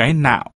cái nạo.